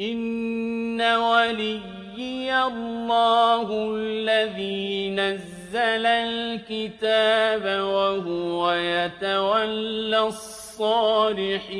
إِنَّ وَلِيِّيَ اللَّهُ الَّذِي نَزَّلَ الْكِتَابَ ۖ وَهُوَ يَتَوَلَّى الصَّالِحِينَ